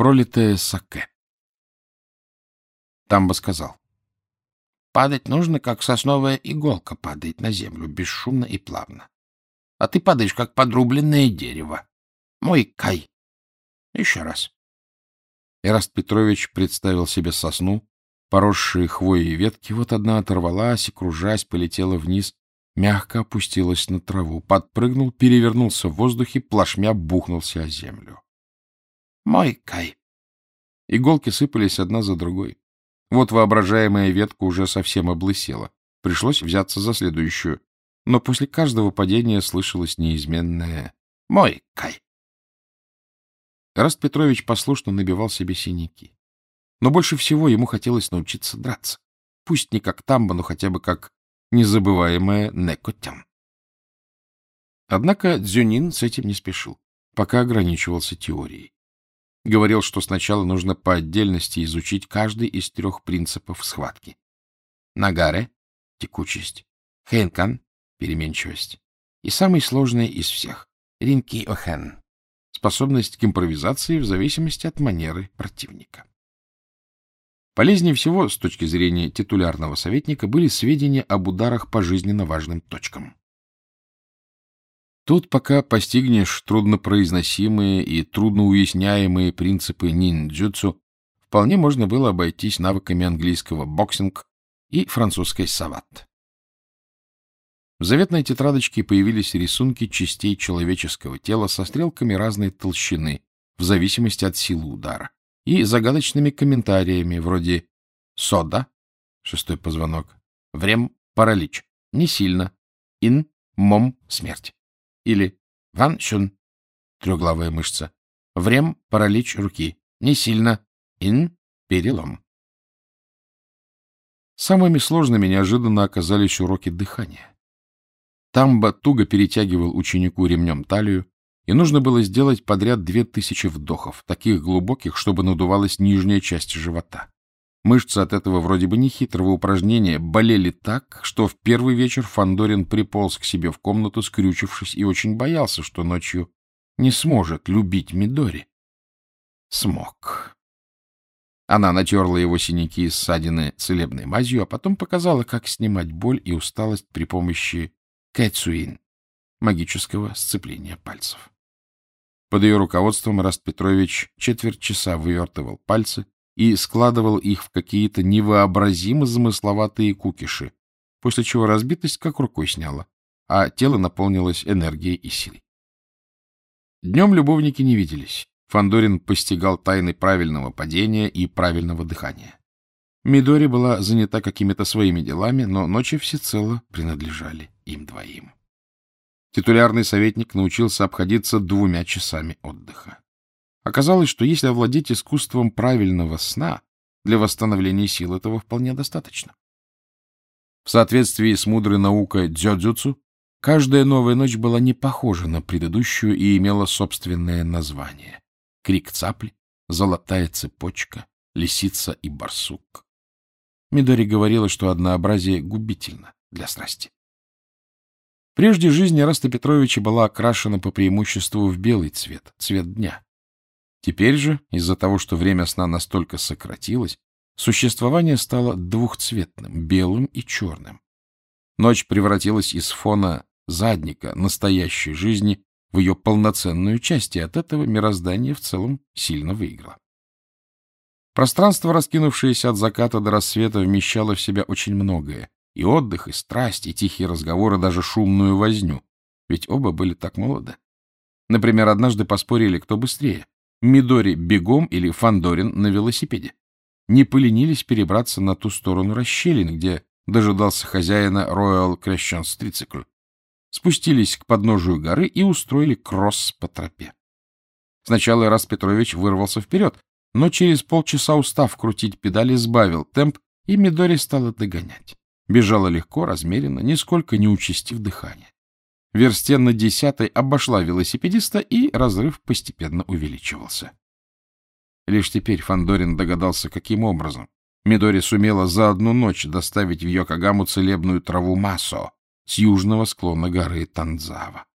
Пролитое саке. Тамба сказал. Падать нужно, как сосновая иголка падает на землю, бесшумно и плавно. А ты падаешь, как подрубленное дерево. Мой Кай. Еще раз. Эраст Петрович представил себе сосну, поросшие хвоей ветки. Вот одна оторвалась и, кружась, полетела вниз, мягко опустилась на траву, подпрыгнул, перевернулся в воздухе, плашмя бухнулся о землю. Мой Кай. Иголки сыпались одна за другой. Вот воображаемая ветка уже совсем облысела. Пришлось взяться за следующую. Но после каждого падения слышалось неизменное «Мой Кай». Раст Петрович послушно набивал себе синяки. Но больше всего ему хотелось научиться драться. Пусть не как Тамба, но хотя бы как незабываемая Некотян. Однако Дзюнин с этим не спешил, пока ограничивался теорией. Говорил, что сначала нужно по отдельности изучить каждый из трех принципов схватки. Нагаре — текучесть, Хэнкан — переменчивость, и самый сложный из всех — Ринки-Охен — способность к импровизации в зависимости от манеры противника. Полезнее всего, с точки зрения титулярного советника, были сведения об ударах по жизненно важным точкам. Тут пока постигнешь труднопроизносимые и трудноуясняемые принципы ниндзюцу, вполне можно было обойтись навыками английского боксинг и французской сават. В заветной тетрадочке появились рисунки частей человеческого тела со стрелками разной толщины, в зависимости от силы удара, и загадочными комментариями вроде «сода» — шестой позвонок, «врем» — паралич, «не сильно», «ин» — «мом» — смерть. Или Ван Шун, трехглавая мышца. Врем, паралич руки. Не сильно. Ин, перелом. Самыми сложными неожиданно оказались уроки дыхания. Тамба туго перетягивал ученику ремнем талию, и нужно было сделать подряд две тысячи вдохов, таких глубоких, чтобы надувалась нижняя часть живота. Мышцы от этого вроде бы нехитрого упражнения болели так, что в первый вечер Фандорин приполз к себе в комнату, скрючившись, и очень боялся, что ночью не сможет любить Мидори. Смог. Она натерла его синяки и ссадины целебной мазью, а потом показала, как снимать боль и усталость при помощи кэцуин, магического сцепления пальцев. Под ее руководством Раст Петрович четверть часа вывертывал пальцы, и складывал их в какие-то невообразимо замысловатые кукиши, после чего разбитость как рукой сняла, а тело наполнилось энергией и силой. Днем любовники не виделись. Фандорин постигал тайны правильного падения и правильного дыхания. Мидори была занята какими-то своими делами, но ночи всецело принадлежали им двоим. Титулярный советник научился обходиться двумя часами отдыха. Оказалось, что если овладеть искусством правильного сна, для восстановления сил этого вполне достаточно. В соответствии с мудрой наукой дзёдзюцу, каждая новая ночь была не похожа на предыдущую и имела собственное название. Крик цапли, золотая цепочка, лисица и барсук. Мидори говорила, что однообразие губительно для страсти. Прежде жизнь Раста Петровича была окрашена по преимуществу в белый цвет, цвет дня. Теперь же, из-за того, что время сна настолько сократилось, существование стало двухцветным, белым и черным. Ночь превратилась из фона задника настоящей жизни в ее полноценную часть, и от этого мироздание в целом сильно выиграло. Пространство, раскинувшееся от заката до рассвета, вмещало в себя очень многое. И отдых, и страсть, и тихие разговоры, даже шумную возню. Ведь оба были так молоды. Например, однажды поспорили, кто быстрее. Мидори бегом или Фандорин на велосипеде. Не поленились перебраться на ту сторону расщелины, где дожидался хозяина Royal Crescents трицикл. Спустились к подножию горы и устроили кросс по тропе. Сначала Ирас Петрович вырвался вперед, но через полчаса, устав крутить педали, сбавил темп, и Мидори стала догонять. Бежала легко, размеренно, нисколько не участив дыхание версте на десятой обошла велосипедиста, и разрыв постепенно увеличивался. Лишь теперь Фандорин догадался, каким образом Мидори сумела за одну ночь доставить в Йокогаму целебную траву Масо с южного склона горы Танзава.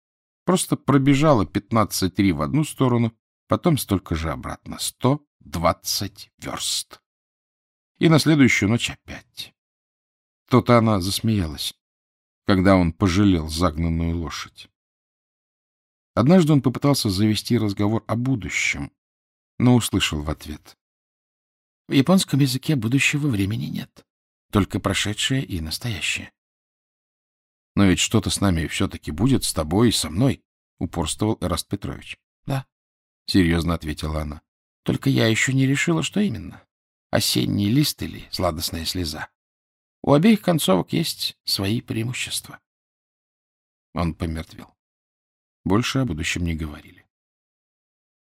Просто пробежала 15 ри в одну сторону, потом столько же обратно — 100 двадцать верст. И на следующую ночь опять. То-то она засмеялась, когда он пожалел загнанную лошадь. Однажды он попытался завести разговор о будущем, но услышал в ответ. В японском языке будущего времени нет, только прошедшее и настоящее. — Но ведь что-то с нами все-таки будет, с тобой и со мной, — упорствовал Эраст Петрович. — Да, — серьезно ответила она. — Только я еще не решила, что именно. Осенний лист или сладостная слеза. У обеих концовок есть свои преимущества. Он помертвел. Больше о будущем не говорили.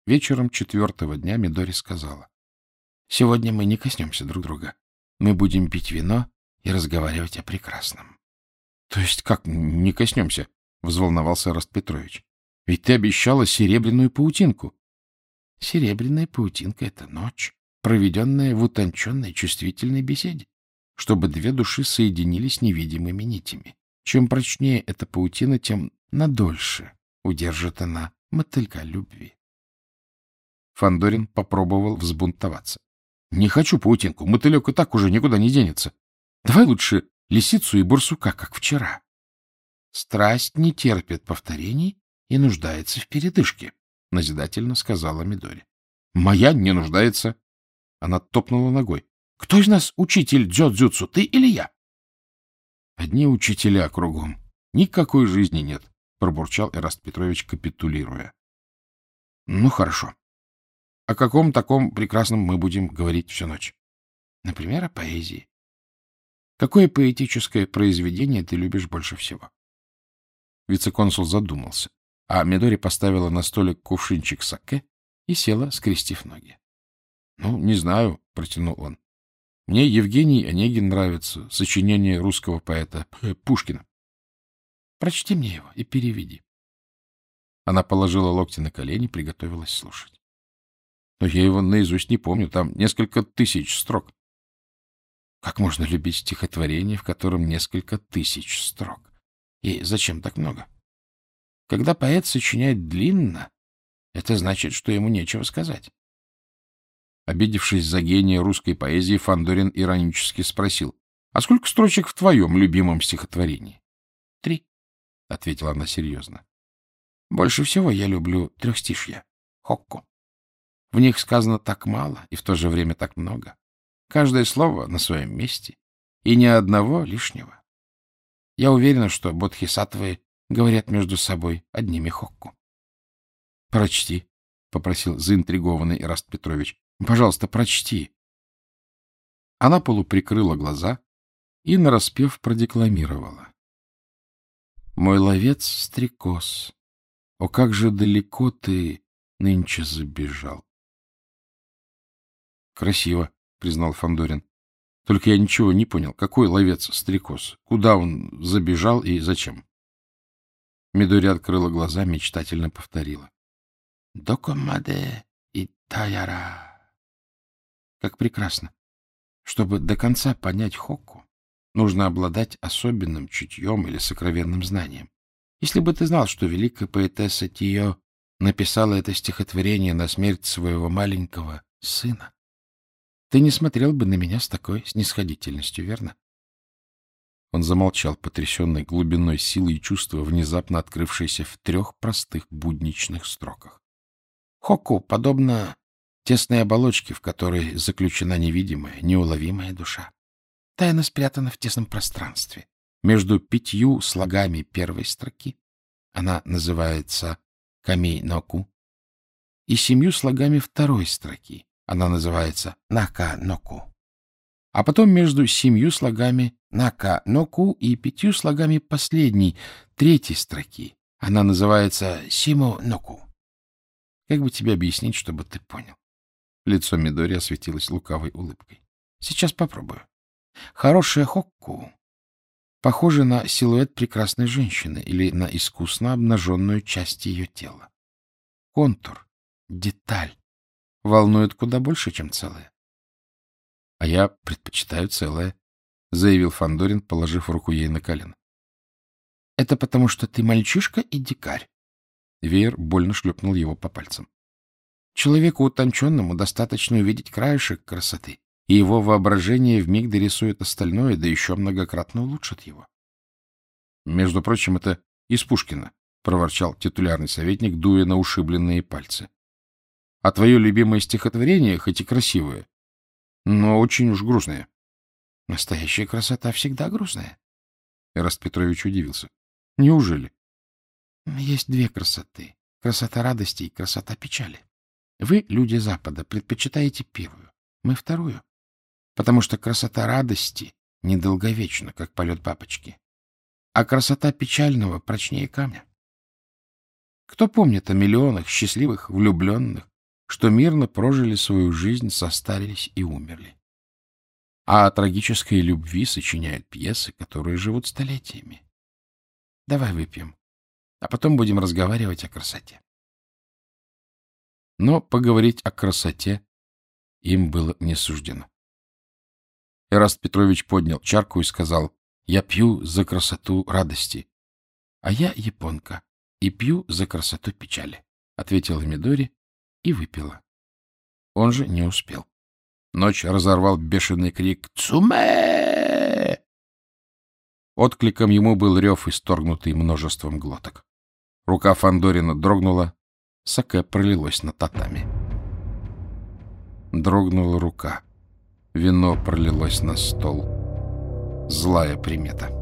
Вечером четвертого дня Мидори сказала. — Сегодня мы не коснемся друг друга. Мы будем пить вино и разговаривать о прекрасном. — То есть как не коснемся? — взволновался Раст Петрович. — Ведь ты обещала серебряную паутинку. — Серебряная паутинка — это ночь, проведенная в утонченной чувствительной беседе, чтобы две души соединились невидимыми нитями. Чем прочнее эта паутина, тем надольше удержит она мотылька любви. Фандорин попробовал взбунтоваться. — Не хочу паутинку, мотылек и так уже никуда не денется. Давай лучше лисицу и барсука, как вчера. Страсть не терпит повторений и нуждается в передышке, — назидательно сказала Мидори. — Моя не нуждается. Она топнула ногой. — Кто из нас учитель дзёдзюцу, ты или я? — Одни учителя кругом. Никакой жизни нет, — пробурчал Эраст Петрович, капитулируя. — Ну, хорошо. О каком таком прекрасном мы будем говорить всю ночь? Например, о поэзии. Какое поэтическое произведение ты любишь больше всего? Вице-консул задумался, а Мидори поставила на столик кувшинчик саке и села, скрестив ноги. — Ну, не знаю, — протянул он. — Мне Евгений Онегин нравится, сочинение русского поэта Пушкина. Прочти мне его и переведи. Она положила локти на колени, приготовилась слушать. Но я его наизусть не помню, там несколько тысяч строк. Как можно любить стихотворение, в котором несколько тысяч строк? И зачем так много? Когда поэт сочиняет длинно, это значит, что ему нечего сказать. Обидевшись за гения русской поэзии, Фандорин иронически спросил, «А сколько строчек в твоем любимом стихотворении?» «Три», — ответила она серьезно. «Больше всего я люблю трехстишья, хокку. В них сказано так мало и в то же время так много. Каждое слово на своем месте и ни одного лишнего. Я уверена, что бодхисаттвы говорят между собой одними хокку. — Прочти, — попросил заинтригованный Ираст Петрович. — Пожалуйста, прочти. Она полуприкрыла глаза и, нараспев, продекламировала. Мой ловец — стрекоз, о, как же далеко ты нынче забежал. Красиво, признал Фандорин. Только я ничего не понял. Какой ловец стрекоз? Куда он забежал и зачем? Мидори открыла глаза, мечтательно повторила. Докомаде и таяра. Как прекрасно. Чтобы до конца понять Хокку, нужно обладать особенным чутьем или сокровенным знанием. Если бы ты знал, что великая поэтесса Тио написала это стихотворение на смерть своего маленького сына, ты не смотрел бы на меня с такой снисходительностью, верно? Он замолчал, потрясенный глубиной силы и чувства, внезапно открывшейся в трех простых будничных строках. Хоку подобно тесной оболочке, в которой заключена невидимая, неуловимая душа. Тайна спрятана в тесном пространстве. Между пятью слогами первой строки она называется «камей-ноку» и семью слогами второй строки она называется Нака-Ноку. А потом между семью слогами Нака-Ноку и пятью слогами последней, третьей строки она называется Симо-Ноку. Как бы тебе объяснить, чтобы ты понял? Лицо Мидори осветилось лукавой улыбкой. Сейчас попробую. Хорошая хокку похожа на силуэт прекрасной женщины или на искусно обнаженную часть ее тела. Контур, деталь, волнует куда больше, чем целое. — А я предпочитаю целое, — заявил Фандорин, положив руку ей на колено. — Это потому, что ты мальчишка и дикарь. Веер больно шлепнул его по пальцам. — Человеку утонченному достаточно увидеть краешек красоты, и его воображение вмиг дорисует остальное, да еще многократно улучшит его. Между прочим, это из Пушкина, — проворчал титулярный советник, дуя на ушибленные пальцы. — А твое любимое стихотворение, хоть и красивое, но очень уж грустное. — Настоящая красота всегда грустная. Эраст Петрович удивился. — Неужели? — Есть две красоты. Красота радости и красота печали. Вы, люди Запада, предпочитаете первую, мы вторую потому что красота радости недолговечна, как полет бабочки, а красота печального прочнее камня. Кто помнит о миллионах счастливых влюбленных, что мирно прожили свою жизнь, состарились и умерли? А о трагической любви сочиняют пьесы, которые живут столетиями. Давай выпьем, а потом будем разговаривать о красоте. Но поговорить о красоте им было не суждено. Эраст Петрович поднял чарку и сказал, «Я пью за красоту радости». «А я японка и пью за красоту печали», — ответила Мидори и выпила. Он же не успел. Ночь разорвал бешеный крик «Цуме!». Откликом ему был рев, исторгнутый множеством глоток. Рука Фандорина дрогнула, саке пролилось на татами. Дрогнула рука. Вино пролилось на стол. Злая примета.